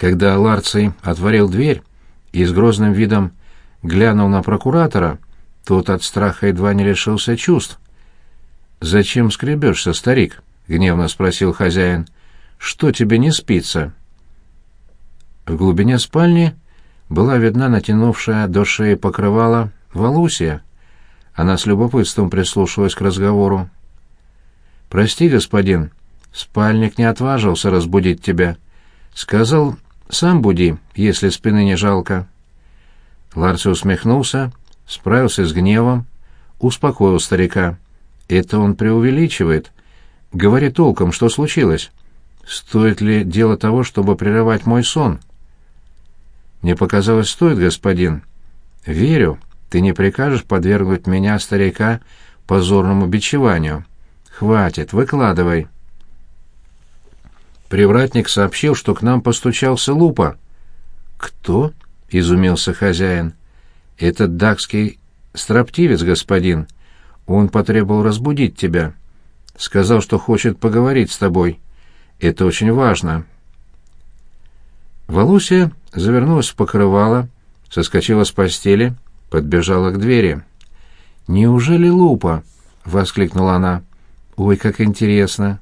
Когда Ларций отворил дверь и с грозным видом глянул на прокуратора, тот от страха едва не лишился чувств. «Зачем скребешься, старик?» — гневно спросил хозяин. «Что тебе не спится?» В глубине спальни была видна натянувшая до шеи покрывала Валусия. Она с любопытством прислушалась к разговору. «Прости, господин, спальник не отважился разбудить тебя. Сказал, сам буди, если спины не жалко». Ларси усмехнулся, справился с гневом, успокоил старика. «Это он преувеличивает. Говори толком, что случилось. Стоит ли дело того, чтобы прерывать мой сон?» «Мне показалось, стоит, господин. Верю, ты не прикажешь подвергнуть меня, старика, позорному бичеванию. Хватит, выкладывай». Привратник сообщил, что к нам постучался Лупа. «Кто?» — изумился хозяин. «Этот дакский строптивец, господин. Он потребовал разбудить тебя. Сказал, что хочет поговорить с тобой. Это очень важно». Валусия завернулась в покрывало, соскочила с постели, подбежала к двери. «Неужели лупа?» — воскликнула она. «Ой, как интересно!»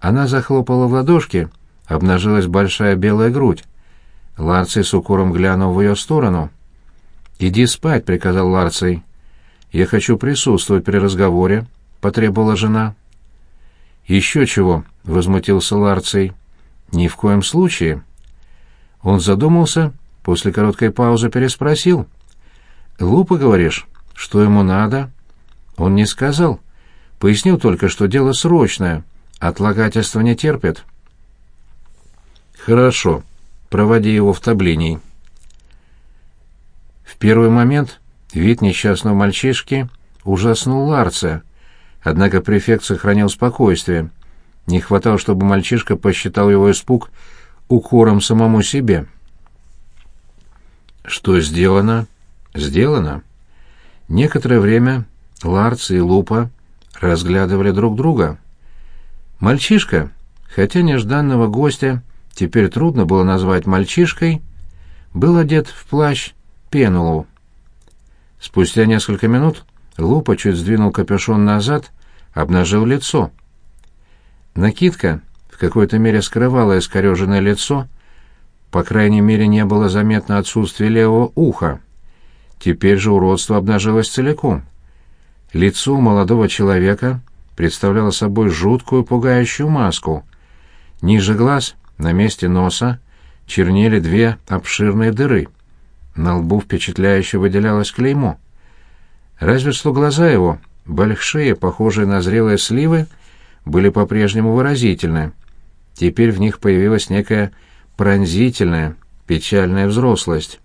Она захлопала в ладошки, обнажилась большая белая грудь. Ларций с укором глянул в ее сторону. «Иди спать», — приказал Ларций. «Я хочу присутствовать при разговоре», — потребовала жена. «Еще чего», — возмутился Ларций. «Ни в коем случае». Он задумался, после короткой паузы переспросил. «Глупо, говоришь? Что ему надо?» Он не сказал. Пояснил только, что дело срочное, отлагательство не терпит. «Хорошо», проводи его в таблиний. В первый момент вид несчастного мальчишки ужаснул Ларца, однако префект сохранил спокойствие. Не хватало, чтобы мальчишка посчитал его испуг укором самому себе. Что сделано? Сделано. Некоторое время Ларц и Лупа разглядывали друг друга. Мальчишка, хотя нежданного гостя теперь трудно было назвать мальчишкой, был одет в плащ Пенулу. Спустя несколько минут Лупа чуть сдвинул капюшон назад, обнажил лицо. Накидка в какой-то мере скрывала искореженное лицо, по крайней мере не было заметно отсутствие левого уха. Теперь же уродство обнажилось целиком. Лицо молодого человека представляло собой жуткую пугающую маску. Ниже глаз на месте носа чернели две обширные дыры. На лбу впечатляюще выделялось клеймо. Разве что глаза его, большие, похожие на зрелые сливы, были по-прежнему выразительны. Теперь в них появилась некая пронзительная, печальная взрослость.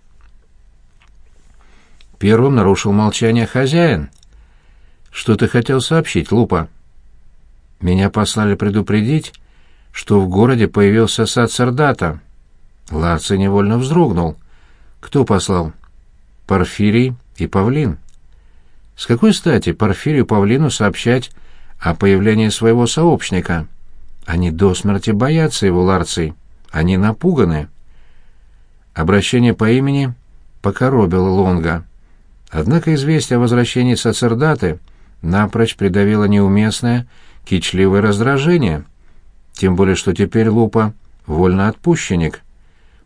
Первым нарушил молчание хозяин. «Что ты хотел сообщить, Лупа?» «Меня послали предупредить, что в городе появился сад Сардата. Ларций невольно вздрогнул. Кто послал? Порфирий и Павлин. С какой стати Порфирию Павлину сообщать о появлении своего сообщника? Они до смерти боятся его, Ларций. Они напуганы. Обращение по имени покоробило Лонга. Однако известие о возвращении сацердаты напрочь придавило неуместное, кичливое раздражение — тем более, что теперь Лупа — вольноотпущенник.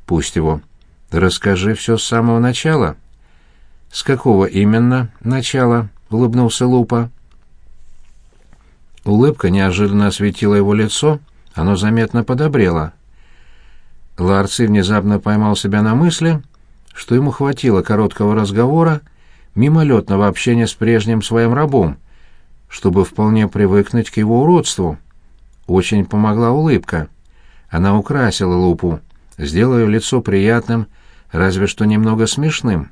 Пусть его. Расскажи все с самого начала. С какого именно начала? — улыбнулся Лупа. Улыбка неожиданно осветила его лицо, оно заметно подобрело. Ларци внезапно поймал себя на мысли, что ему хватило короткого разговора, мимолетного общения с прежним своим рабом, чтобы вполне привыкнуть к его уродству. Очень помогла улыбка. Она украсила лупу, сделала ее лицо приятным, разве что немного смешным.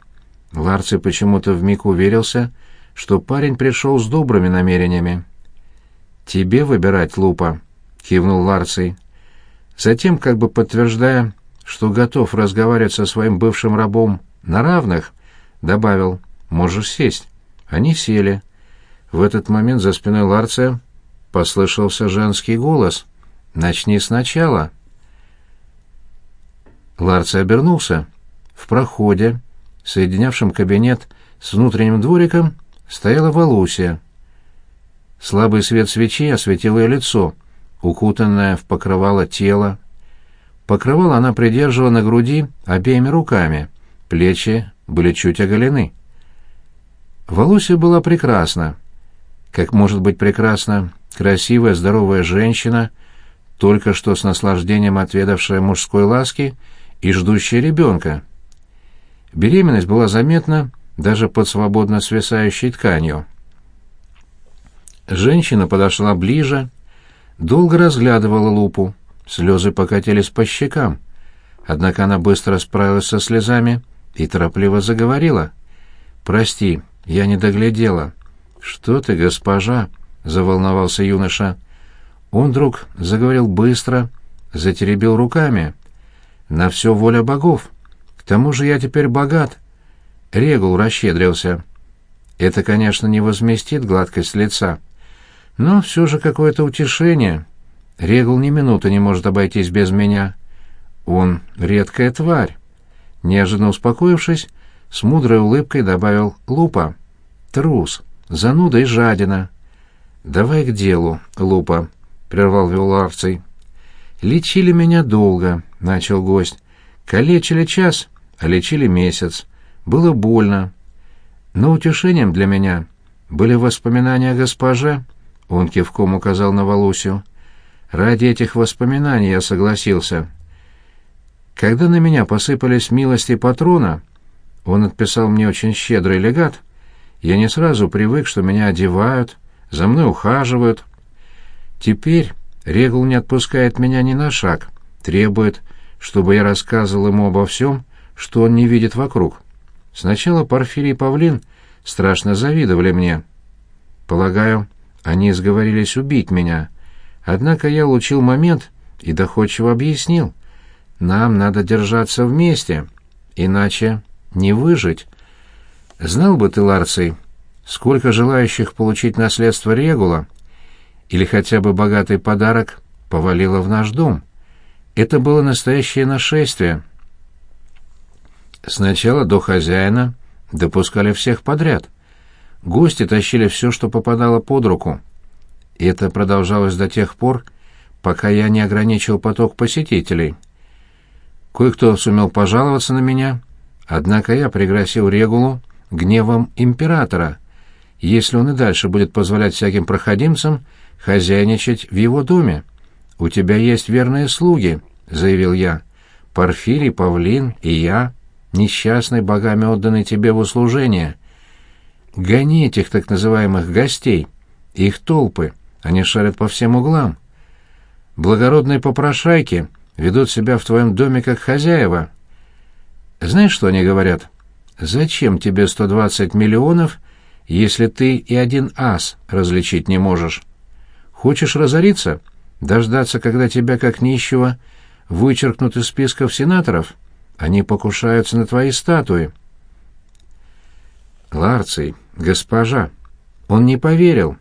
Ларций почему-то вмиг уверился, что парень пришел с добрыми намерениями. «Тебе выбирать, Лупа», — кивнул Ларций. Затем, как бы подтверждая, что готов разговаривать со своим бывшим рабом на равных, добавил «Можешь сесть». Они сели. В этот момент за спиной Ларция послышался женский голос. «Начни сначала». Ларци обернулся. В проходе, соединявшем кабинет с внутренним двориком, стояла Валусия. Слабый свет свечи осветил ее лицо, укутанное в покрывало тело. Покрывало она придерживала на груди обеими руками, плечи были чуть оголены. Валусия была прекрасна. Как может быть прекрасна красивая, здоровая женщина, только что с наслаждением отведавшая мужской ласки и ждущая ребенка. Беременность была заметна даже под свободно свисающей тканью. Женщина подошла ближе, долго разглядывала лупу, слезы покатились по щекам. Однако она быстро справилась со слезами и торопливо заговорила. «Прости, я не доглядела». «Что ты, госпожа?» — заволновался юноша. Он вдруг заговорил быстро, затеребил руками. «На все воля богов. К тому же я теперь богат». Регул расщедрился. Это, конечно, не возместит гладкость лица, но все же какое-то утешение. Регул ни минуты не может обойтись без меня. Он редкая тварь. Неожиданно успокоившись, с мудрой улыбкой добавил Лупа. Трус, зануда и жадина. «Давай к делу, Лупа», — прервал Виларций. «Лечили меня долго», — начал гость. «Калечили час, а лечили месяц. Было больно. Но утешением для меня были воспоминания о госпоже, он кивком указал на Волосю. Ради этих воспоминаний я согласился. Когда на меня посыпались милости патрона, он отписал мне очень щедрый легат, я не сразу привык, что меня одевают, за мной ухаживают. Теперь Регул не отпускает меня ни на шаг, требует, чтобы я рассказывал ему обо всем, что он не видит вокруг. Сначала Порфирий и Павлин страшно завидовали мне. Полагаю, они сговорились убить меня. Однако я улучил момент и доходчиво объяснил. Нам надо держаться вместе, иначе не выжить. Знал бы ты, Ларций, сколько желающих получить наследство Регула или хотя бы богатый подарок повалило в наш дом. Это было настоящее нашествие. Сначала до хозяина допускали всех подряд. Гости тащили все, что попадало под руку. Это продолжалось до тех пор, пока я не ограничил поток посетителей. Кое-кто сумел пожаловаться на меня, однако я пригрозил Регулу гневом императора, если он и дальше будет позволять всяким проходимцам хозяйничать в его доме. «У тебя есть верные слуги», — заявил я. «Порфирий, Павлин и я, несчастный, богами отданный тебе в услужение. Гони этих так называемых гостей, их толпы, они шарят по всем углам. Благородные попрошайки ведут себя в твоем доме как хозяева. Знаешь, что они говорят? Зачем тебе 120 миллионов, если ты и один ас различить не можешь? Хочешь разориться? Дождаться, когда тебя, как нищего, вычеркнут из списков сенаторов? Они покушаются на твои статуи. Ларций, госпожа, он не поверил.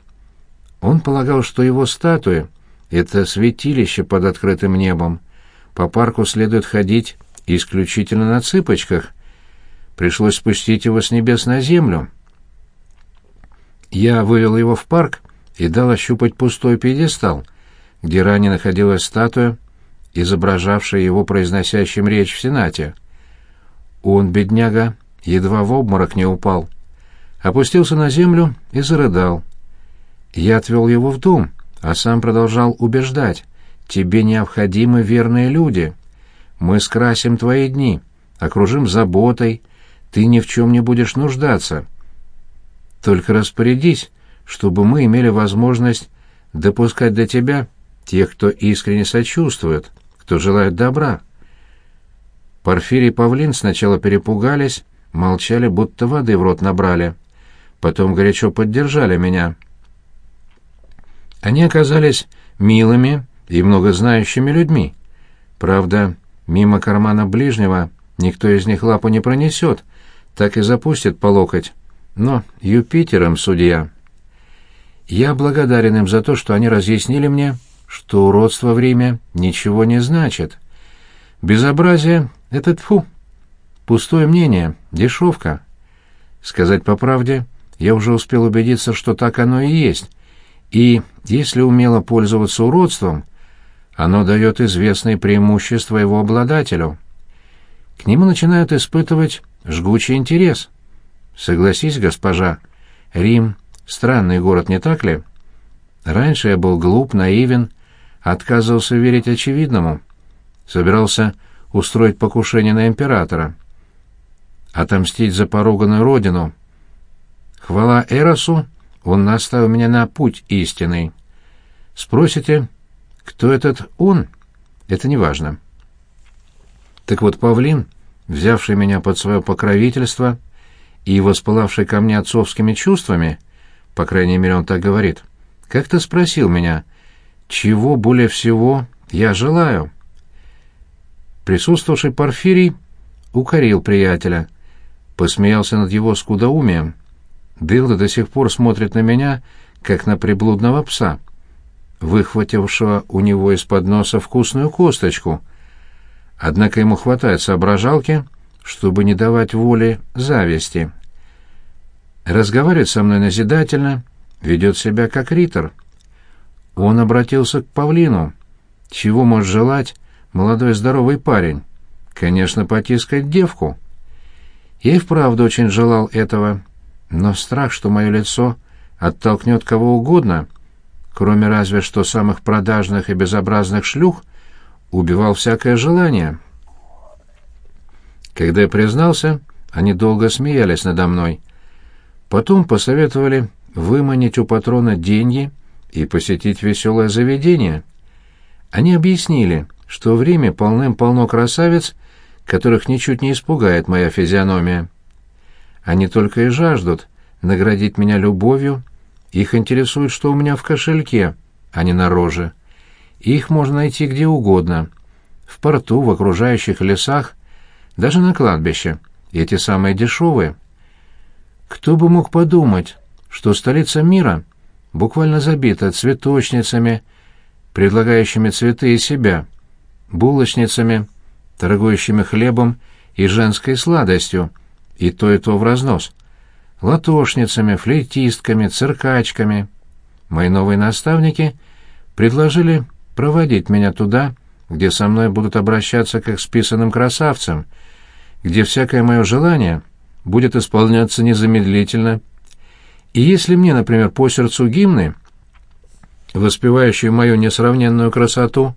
Он полагал, что его статуи — это святилище под открытым небом. По парку следует ходить исключительно на цыпочках. Пришлось спустить его с небес на землю. Я вывел его в парк и дал ощупать пустой пьедестал, где ранее находилась статуя, изображавшая его произносящим речь в Сенате. Он, бедняга, едва в обморок не упал — опустился на землю и зарыдал. Я отвел его в дом, а сам продолжал убеждать. «Тебе необходимы верные люди. Мы скрасим твои дни, окружим заботой, ты ни в чем не будешь нуждаться. Только распорядись, чтобы мы имели возможность допускать до тебя тех, кто искренне сочувствует, кто желает добра». Порфирий и Павлин сначала перепугались, молчали, будто воды в рот набрали потом горячо поддержали меня. Они оказались милыми и многознающими людьми. Правда, мимо кармана ближнего никто из них лапу не пронесет, так и запустит по локоть. Но Юпитером судья. Я благодарен им за то, что они разъяснили мне, что уродство в Риме ничего не значит. Безобразие — это тфу. Пустое мнение, дешевка. Сказать по правде, я уже успел убедиться, что так оно и есть. И, если умело пользоваться уродством, оно дает известные преимущества его обладателю. К нему начинают испытывать жгучий интерес. Согласись, госпожа, Рим — странный город, не так ли? Раньше я был глуп, наивен, отказывался верить очевидному. Собирался устроить покушение на императора. Отомстить за поруганную родину. Хвала Эросу, он наставил меня на путь истинный. Спросите, кто этот он? Это не важно. Так вот, павлин, взявший меня под свое покровительство и воспылавший ко мне отцовскими чувствами, по крайней мере, он так говорит, как-то спросил меня, чего более всего я желаю. Присутствовавший Порфирий укорил приятеля, посмеялся над его скудоумием. Дылда до сих пор смотрит на меня, как на приблудного пса, выхватившего у него из-под носа вкусную косточку. Однако ему хватает соображалки, чтобы не давать воли зависти. Разговаривает со мной назидательно, ведет себя как ритор. Он обратился к павлину. Чего может желать молодой здоровый парень? Конечно, потискать девку. Я и вправду очень желал этого, но страх, что мое лицо оттолкнет кого угодно, кроме разве что самых продажных и безобразных шлюх, убивал всякое желание. Когда я признался, они долго смеялись надо мной. Потом посоветовали выманить у патрона деньги и посетить веселое заведение. Они объяснили, что в Риме полным-полно красавиц, которых ничуть не испугает моя физиономия. Они только и жаждут наградить меня любовью, их интересует, что у меня в кошельке, а не на роже. Их можно найти где угодно, в порту, в окружающих лесах, даже на кладбище, эти самые дешевые. Кто бы мог подумать, что столица мира буквально забита цветочницами, предлагающими цветы из себя, булочницами, торгующими хлебом и женской сладостью, и то и то в разнос, латошницами, флейтистками, циркачками. Мои новые наставники предложили проводить меня туда, где со мной будут обращаться как с писаным красавцем, где всякое мое желание будет исполняться незамедлительно и если мне, например, по сердцу гимны, воспевающие мою несравненную красоту,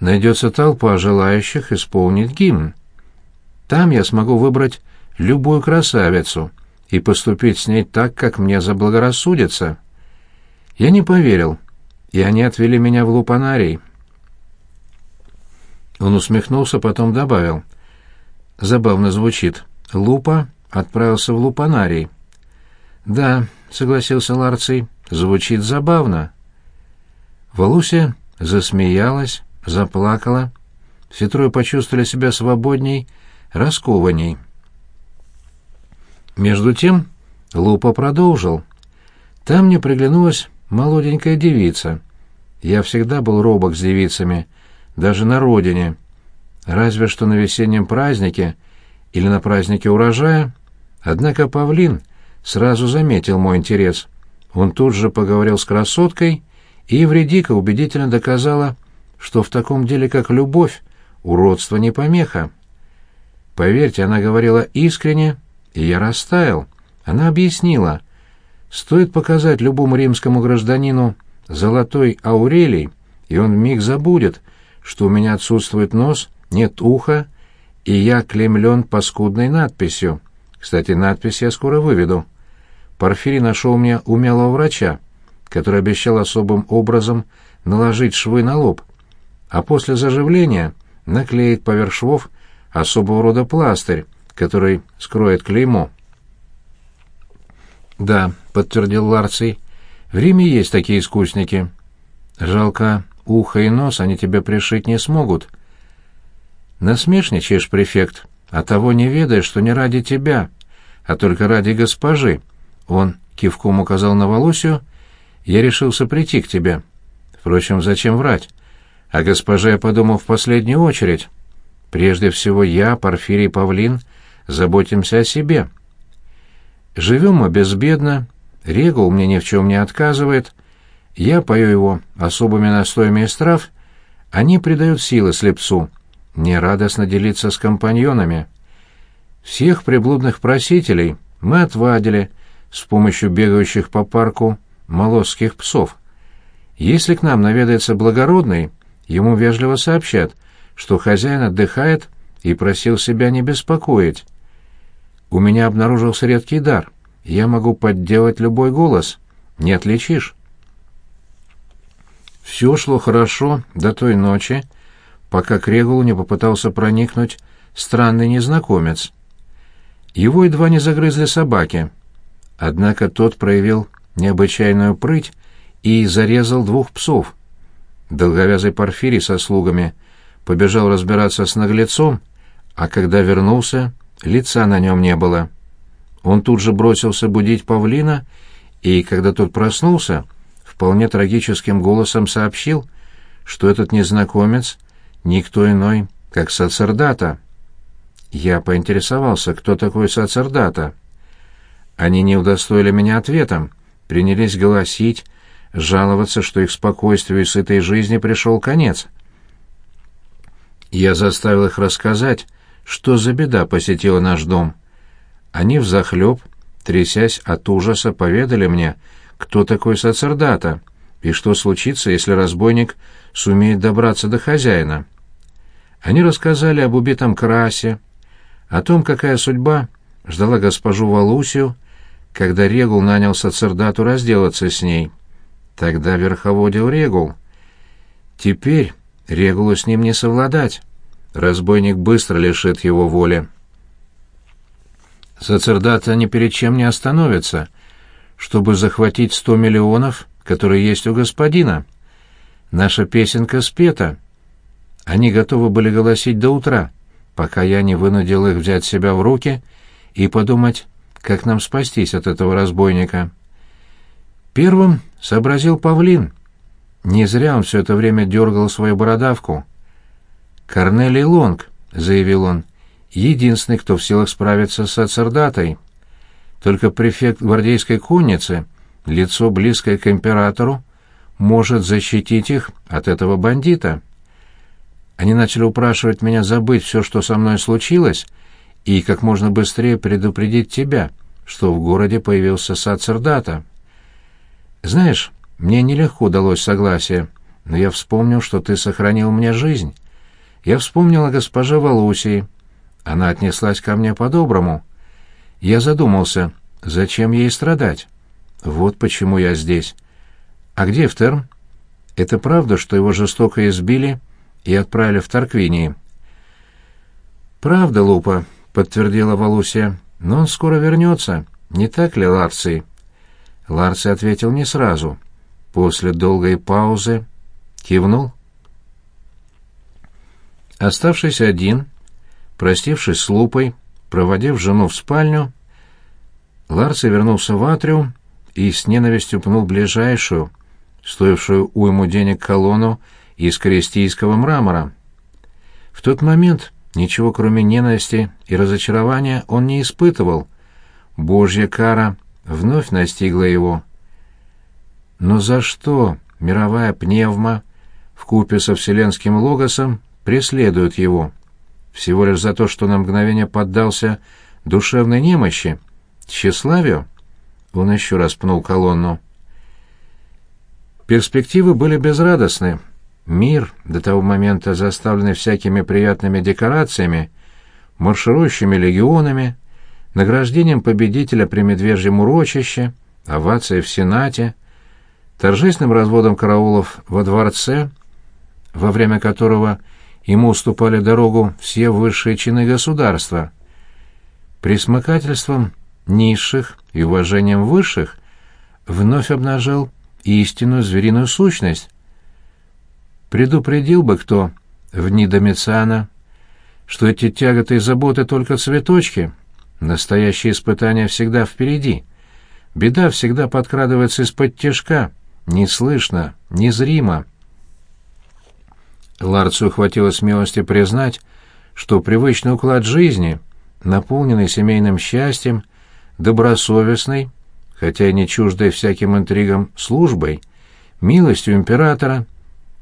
найдется толпа желающих исполнить гимн. Там я смогу выбрать любую красавицу и поступить с ней так, как мне заблагорассудится. Я не поверил, и они отвели меня в лупанарий. Он усмехнулся, потом добавил. Забавно звучит. Лупа отправился в лупанарий. «Да», — согласился Ларций, — «звучит забавно». Валуся засмеялась, заплакала. Все трое почувствовали себя свободней, раскованней. Между тем Лупа продолжил. «Там мне приглянулась молоденькая девица. Я всегда был робок с девицами, даже на родине. Разве что на весеннем празднике или на празднике урожая. Однако павлин — сразу заметил мой интерес. Он тут же поговорил с красоткой, и Евредика убедительно доказала, что в таком деле, как любовь, уродство не помеха. Поверьте, она говорила искренне, и я растаял. Она объяснила, стоит показать любому римскому гражданину золотой аурелий, и он вмиг забудет, что у меня отсутствует нос, нет уха, и я клемлен паскудной надписью. Кстати, надпись я скоро выведу. Порфирий нашел мне умелого врача, который обещал особым образом наложить швы на лоб, а после заживления наклеить поверх швов особого рода пластырь, который скроет клеймо. «Да», — подтвердил Ларций, — «в Риме есть такие искусники. Жалко, ухо и нос они тебе пришить не смогут». «Насмешничаешь, префект, а того не ведаешь, что не ради тебя, а только ради госпожи, он кивком указал на Волосию. «Я решился прийти к тебе. Впрочем, зачем врать? А госпоже я подумал в последнюю очередь. Прежде всего я, Порфирий Павлин, заботимся о себе. Живем мы безбедно, Регул мне ни в чем не отказывает, я пою его особыми настоями из трав, они придают силы слепцу, мне радостно делиться с компаньонами. Всех приблудных просителей мы отвадили с помощью бегающих по парку молосских псов. Если к нам наведается благородный, ему вежливо сообщат, что хозяин отдыхает и просил себя не беспокоить. У меня обнаружился редкий дар. Я могу подделать любой голос. Не отличишь. Все шло хорошо до той ночи, пока к Регулу не попытался проникнуть странный незнакомец. Его едва не загрызли собаки. Однако тот проявил необычайную прыть и зарезал двух псов. Долговязый Порфирий со слугами побежал разбираться с наглецом, а когда вернулся, лица на нем не было. Он тут же бросился будить павлина, и, когда тот проснулся, вполне трагическим голосом сообщил, что этот незнакомец — никто иной, как Сацердата. Я поинтересовался, кто такой Сацердата. Они не удостоили меня ответом, принялись голосить, жаловаться, что их спокойствию и сытой жизни пришел конец. Я заставил их рассказать, что за беда посетила наш дом. Они взахлеб, трясясь от ужаса, поведали мне, кто такой сацердата и что случится, если разбойник сумеет добраться до хозяина. Они рассказали об убитом Красе, о том, какая судьба ждала госпожу Валусию, когда Регул нанял сацердату разделаться с ней. Тогда верховодил Регул. Теперь Регулу с ним не совладать. Разбойник быстро лишит его воли. Сацердата ни перед чем не остановится, чтобы захватить сто миллионов, которые есть у господина. Наша песенка спета. Они готовы были голосить до утра, пока я не вынудил их взять себя в руки и подумать, как нам спастись от этого разбойника. Первым сообразил павлин. Не зря он все это время дергал свою бородавку. «Корнелий Лонг», — заявил он, — «единственный, кто в силах справиться с сацердатой. Только префект гвардейской конницы, лицо близкое к императору, может защитить их от этого бандита». Они начали упрашивать меня забыть все, что со мной случилось, и как можно быстрее предупредить тебя, что в городе появился сацердата. Знаешь, мне нелегко удалось согласие, но я вспомнил, что ты сохранил мне жизнь. Я вспомнила госпоже Валусии. Она отнеслась ко мне по-доброму. Я задумался, зачем ей страдать? Вот почему я здесь. А где Эфтерм? Это правда, что его жестоко избили и отправили в Тарквинии? Правда, Лупа, подтвердила Валусия. Но он скоро вернется, не так ли, Ларций? Ларций ответил не сразу. После долгой паузы кивнул. Оставшись один, простившись с Лупой, проводив жену в спальню, Ларси вернулся в атриум и с ненавистью пнул ближайшую, стоившую уйму денег колонну из крестийского мрамора. В тот момент ничего кроме ненависти и разочарования он не испытывал. Божья кара вновь настигла его. Но за что мировая пневма в купе со вселенским логосом преследуют его. Всего лишь за то, что на мгновение поддался душевной немощи, тщеславию. Он еще раз пнул колонну. Перспективы были безрадостны. Мир, до того момента заставленный всякими приятными декорациями, марширующими легионами, награждением победителя при медвежьем урочище, овацией в Сенате, торжественным разводом караулов во дворце, во время которого ему уступали дорогу все высшие чины государства. Присмыкательством низших и уважением высших вновь обнажил истинную звериную сущность. Предупредил бы кто в дни Домициана, что эти тяготы и заботы только цветочки, настоящие испытания всегда впереди. Беда всегда подкрадывается из-под тяжка, неслышно, незримо. Ларцию хватило смелости признать, что привычный уклад жизни, наполненный семейным счастьем, добросовестной, хотя и не чуждой всяким интригам службой, милостью императора,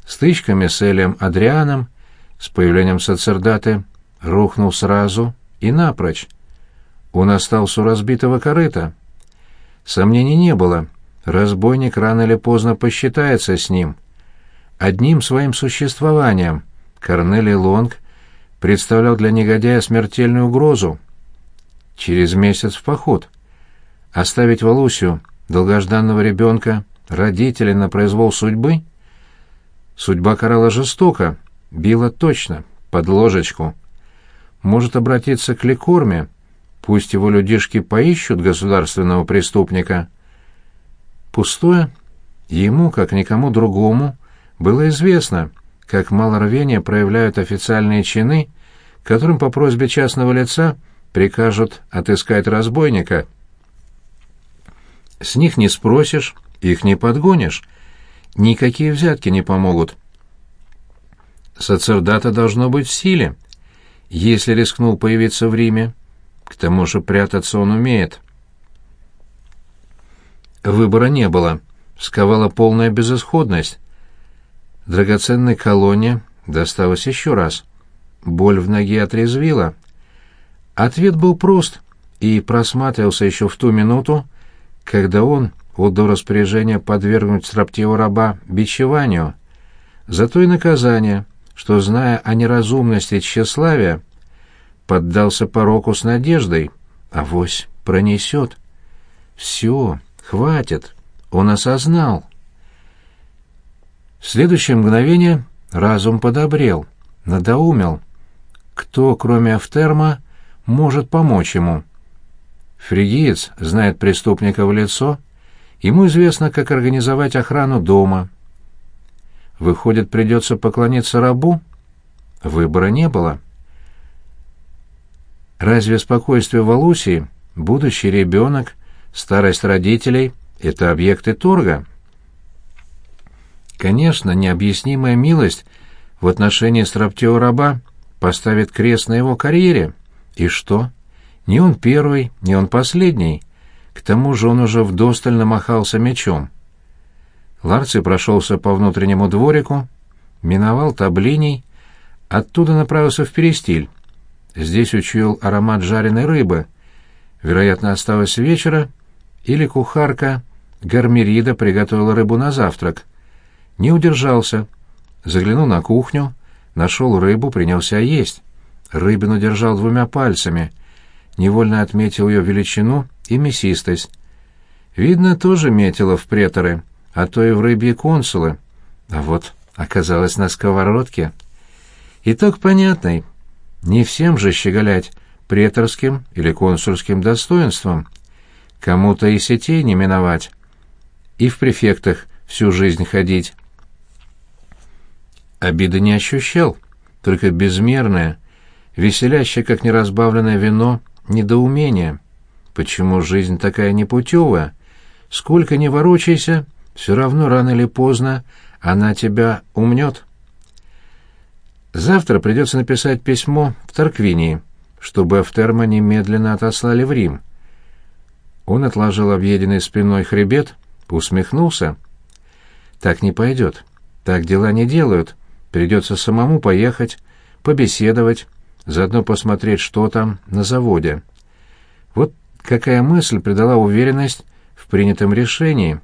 стычками с Элием Адрианом, с появлением сацердаты, рухнул сразу и напрочь. Он остался у разбитого корыта. Сомнений не было. Разбойник рано или поздно посчитается с ним. Одним своим существованием Корнелий Лонг представлял для негодяя смертельную угрозу. Через месяц в поход. Оставить Валусию, долгожданного ребенка, родителей на произвол судьбы? Судьба карала жестоко, била точно, под ложечку. Может обратиться к Ликорме, пусть его людишки поищут государственного преступника. Пустое? Ему, как никому другому, было известно, как мало рвения проявляют официальные чины, которым по просьбе частного лица прикажут отыскать разбойника. С них не спросишь, их не подгонишь, никакие взятки не помогут. Сацердата должно быть в силе, если рискнул появиться в Риме. К тому же прятаться он умеет. Выбора не было, сковала полная безысходность. Драгоценной колонне досталось еще раз. Боль в ноге отрезвила. Ответ был прост и просматривался еще в ту минуту, когда он отдал распоряжение подвергнуть строптивого раба бичеванию. Зато и наказание, что, зная о неразумности тщеславия, поддался пороку с надеждой, авось пронесет. Все, хватит, он осознал. Следующее мгновение разум подобрел, надоумел. Кто, кроме Автерма, может помочь ему? Фригиец знает преступника в лицо, ему известно, как организовать охрану дома. Выходит, придется поклониться рабу? Выбора не было. Разве спокойствие Валусии, будущий ребенок, старость родителей — это объекты торга? Конечно, необъяснимая милость в отношении строптивого раба поставит крест на его карьере. И что? Не он первый, не он последний. К тому же он уже вдосталь намахался мечом. Ларций прошелся по внутреннему дворику, миновал таблиний, оттуда направился в перестиль, Здесь учуял аромат жареной рыбы. Вероятно, осталось вечера, или кухарка Гармерида приготовила рыбу на завтрак. Не удержался. Заглянул на кухню, нашел рыбу, принялся есть. Рыбину держал двумя пальцами. Невольно отметил ее величину и мясистость. Видно, тоже метило в преторы, а то и в рыбьи консулы. А вот оказалось на сковородке. Итог понятный. Не всем же щеголять преторским или консульским достоинством. Кому-то и сетей не миновать. И в префектах всю жизнь ходить. Обиды не ощущал, только безмерное, веселящее, как неразбавленное вино, недоумение. Почему жизнь такая непутевая? Сколько ни ворочайся, все равно рано или поздно она тебя умнет. Завтра придется написать письмо в Тарквинии, чтобы Автерма немедленно отослали в Рим. Он отложил объеденный спиной хребет, усмехнулся. Так не пойдет. Так дела не делают. Придется самому поехать, побеседовать, заодно посмотреть, что там на заводе. Вот какая мысль придала уверенность в принятом решении.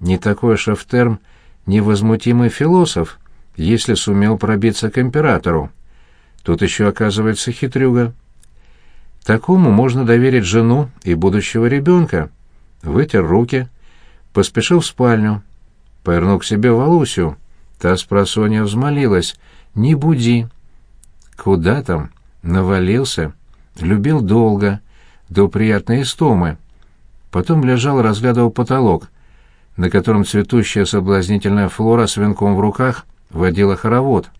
Не такой шефтерм невозмутимый философ — если сумел пробиться к императору. Тут еще оказывается хитрюга. Такому можно доверить жену и будущего ребенка. Вытер руки, поспешил в спальню, повернул к себе Валусю. Та с просонья взмолилась. «Не буди». Куда там? Навалился. Любил долго, до приятной истомы. Потом лежал разглядывал потолок, на котором цветущая соблазнительная флора с венком в руках водила хоровод.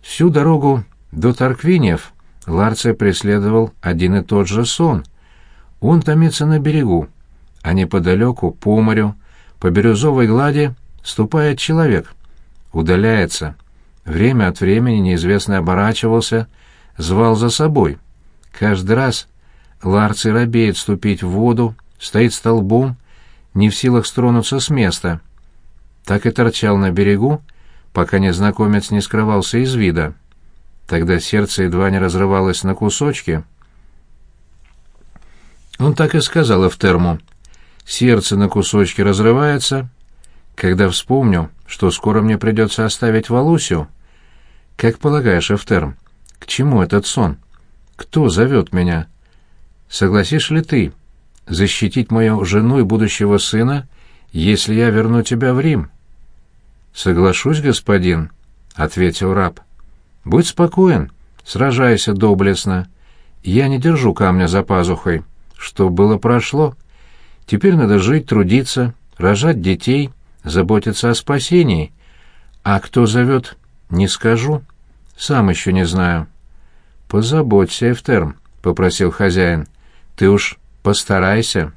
Всю дорогу до Тарквинев Ларция преследовал один и тот же сон. Он томится на берегу, а неподалеку, по морю, по бирюзовой глади, ступает человек. Удаляется. Время от времени неизвестный оборачивался, звал за собой. Каждый раз Ларций робеет ступить в воду, стоит столбом, не в силах стронуться с места. Так и торчал на берегу, пока незнакомец не скрывался из вида. Тогда сердце едва не разрывалось на кусочки. Он так и сказал Эфтерму. «Сердце на кусочки разрывается, когда вспомню, что скоро мне придется оставить Валусю. Как полагаешь, Эфтерм, к чему этот сон? Кто зовет меня? Согласишь ли ты защитить мою жену и будущего сына, если я верну тебя в Рим?» «Соглашусь, господин», — ответил раб. «Будь спокоен, сражайся доблестно. Я не держу камня за пазухой. Что было, прошло. Теперь надо жить, трудиться, рожать детей» заботиться о спасении. А кто зовет, не скажу. Сам еще не знаю. «Позаботься, Эфтерм», — попросил хозяин. «Ты уж постарайся».